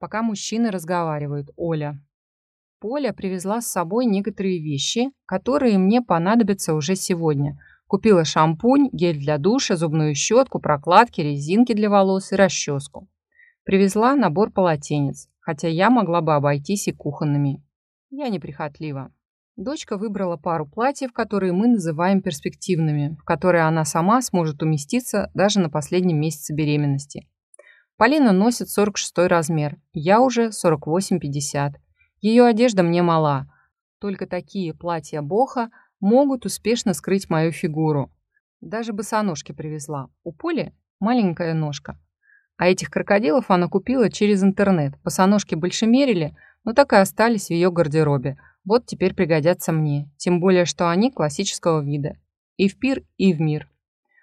Пока мужчины разговаривают, Оля. Поля привезла с собой некоторые вещи, которые мне понадобятся уже сегодня. Купила шампунь, гель для душа, зубную щетку, прокладки, резинки для волос и расческу. Привезла набор полотенец, хотя я могла бы обойтись и кухонными. Я неприхотлива. Дочка выбрала пару платьев, которые мы называем перспективными, в которые она сама сможет уместиться даже на последнем месяце беременности. Полина носит 46 размер, я уже 48-50. Ее одежда мне мала. Только такие платья Боха могут успешно скрыть мою фигуру. Даже босоножки привезла. У Поли маленькая ножка. А этих крокодилов она купила через интернет. Босоножки больше мерили, но так и остались в ее гардеробе. Вот теперь пригодятся мне. Тем более, что они классического вида. И в пир, и в мир.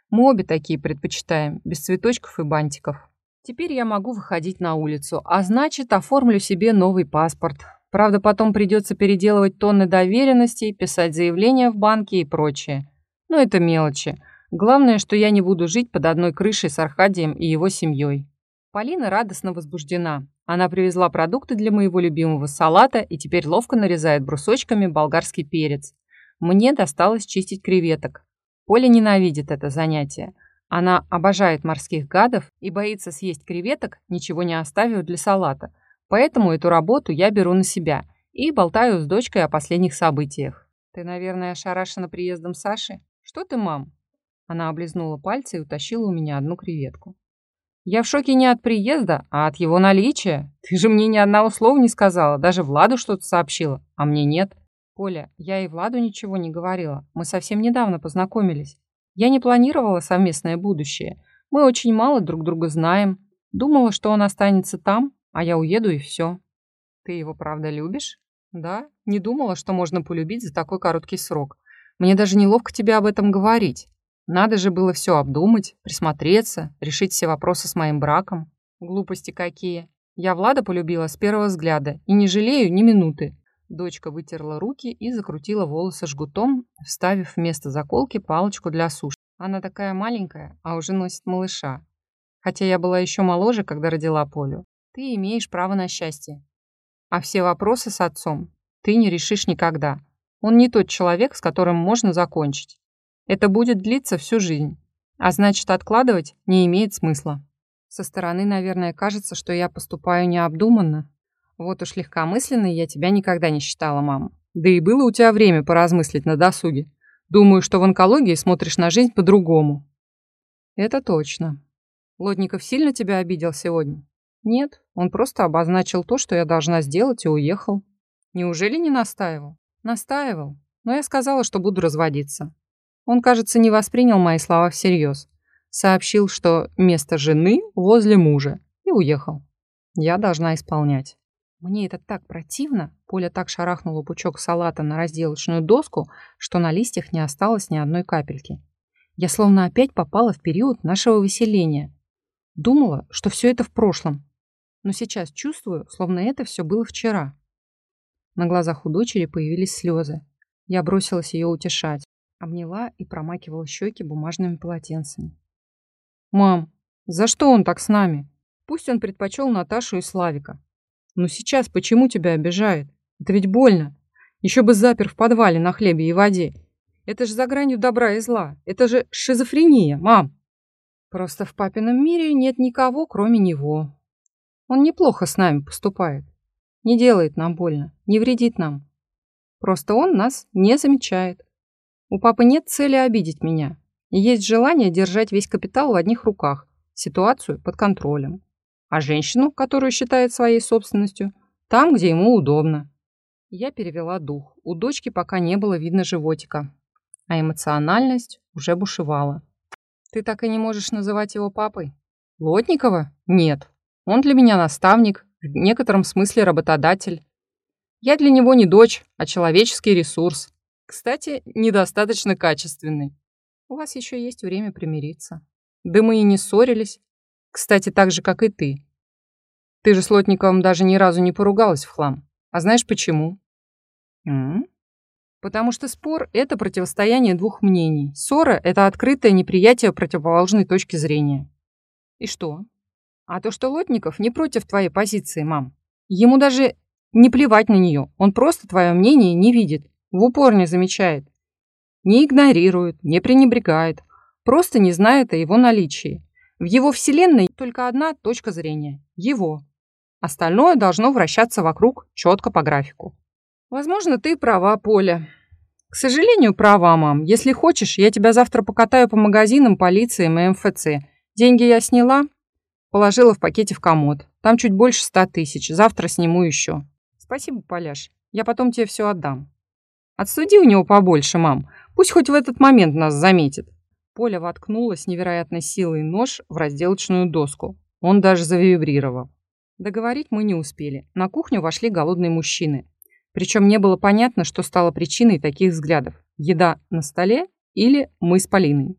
Мы обе такие предпочитаем, без цветочков и бантиков. Теперь я могу выходить на улицу, а значит, оформлю себе новый паспорт. Правда, потом придется переделывать тонны доверенностей, писать заявления в банке и прочее. Но это мелочи. Главное, что я не буду жить под одной крышей с Аркадием и его семьей. Полина радостно возбуждена. Она привезла продукты для моего любимого салата и теперь ловко нарезает брусочками болгарский перец. Мне досталось чистить креветок. Поля ненавидит это занятие. Она обожает морских гадов и боится съесть креветок, ничего не оставив для салата. Поэтому эту работу я беру на себя и болтаю с дочкой о последних событиях. «Ты, наверное, ошарашена приездом Саши? Что ты, мам?» Она облизнула пальцы и утащила у меня одну креветку. «Я в шоке не от приезда, а от его наличия. Ты же мне ни одного слова не сказала, даже Владу что-то сообщила, а мне нет». «Поля, я и Владу ничего не говорила. Мы совсем недавно познакомились. Я не планировала совместное будущее. Мы очень мало друг друга знаем. Думала, что он останется там, а я уеду и все. Ты его правда любишь? Да, не думала, что можно полюбить за такой короткий срок. Мне даже неловко тебе об этом говорить. Надо же было все обдумать, присмотреться, решить все вопросы с моим браком. Глупости какие. Я Влада полюбила с первого взгляда и не жалею ни минуты. Дочка вытерла руки и закрутила волосы жгутом, вставив вместо заколки палочку для суши. Она такая маленькая, а уже носит малыша. Хотя я была еще моложе, когда родила Полю. Ты имеешь право на счастье. А все вопросы с отцом ты не решишь никогда. Он не тот человек, с которым можно закончить. Это будет длиться всю жизнь. А значит, откладывать не имеет смысла. Со стороны, наверное, кажется, что я поступаю необдуманно, вот уж легкомысленной я тебя никогда не считала, мама. Да и было у тебя время поразмыслить на досуге. Думаю, что в онкологии смотришь на жизнь по-другому. Это точно. Лодников сильно тебя обидел сегодня? Нет, он просто обозначил то, что я должна сделать, и уехал. Неужели не настаивал? Настаивал, но я сказала, что буду разводиться. Он, кажется, не воспринял мои слова всерьез. Сообщил, что место жены возле мужа, и уехал. Я должна исполнять. Мне это так противно. Поля так шарахнула пучок салата на разделочную доску, что на листьях не осталось ни одной капельки. Я словно опять попала в период нашего выселения. Думала, что все это в прошлом. Но сейчас чувствую, словно это все было вчера. На глазах у дочери появились слезы. Я бросилась ее утешать. Обняла и промакивала щеки бумажными полотенцами. «Мам, за что он так с нами? Пусть он предпочел Наташу и Славика. Но сейчас почему тебя обижает? Это ведь больно. Еще бы запер в подвале на хлебе и воде. Это же за гранью добра и зла. Это же шизофрения, мам. Просто в папином мире нет никого, кроме него. Он неплохо с нами поступает. Не делает нам больно, не вредит нам. Просто он нас не замечает. У папы нет цели обидеть меня. Есть желание держать весь капитал в одних руках, ситуацию под контролем а женщину, которую считает своей собственностью, там, где ему удобно. Я перевела дух. У дочки пока не было видно животика, а эмоциональность уже бушевала. Ты так и не можешь называть его папой? Лотникова? Нет. Он для меня наставник, в некотором смысле работодатель. Я для него не дочь, а человеческий ресурс. Кстати, недостаточно качественный. У вас еще есть время примириться. Да мы и не ссорились. Кстати, так же, как и ты. Ты же с Лотниковым даже ни разу не поругалась в хлам. А знаешь почему? М -м? Потому что спор – это противостояние двух мнений. Ссора – это открытое неприятие противоположной точки зрения. И что? А то, что Лотников не против твоей позиции, мам. Ему даже не плевать на нее. Он просто твое мнение не видит, в упор не замечает. Не игнорирует, не пренебрегает. Просто не знает о его наличии. В его вселенной только одна точка зрения – его. Остальное должно вращаться вокруг четко по графику. Возможно, ты права, Поля. К сожалению, права, мам. Если хочешь, я тебя завтра покатаю по магазинам, полициям и МФЦ. Деньги я сняла, положила в пакете в комод. Там чуть больше ста тысяч. Завтра сниму еще. Спасибо, Поляш. Я потом тебе все отдам. Отсуди у него побольше, мам. Пусть хоть в этот момент нас заметит. Поля воткнула с невероятной силой нож в разделочную доску. Он даже завибрировал. Договорить мы не успели. На кухню вошли голодные мужчины. Причем не было понятно, что стало причиной таких взглядов. Еда на столе или мы с Полиной.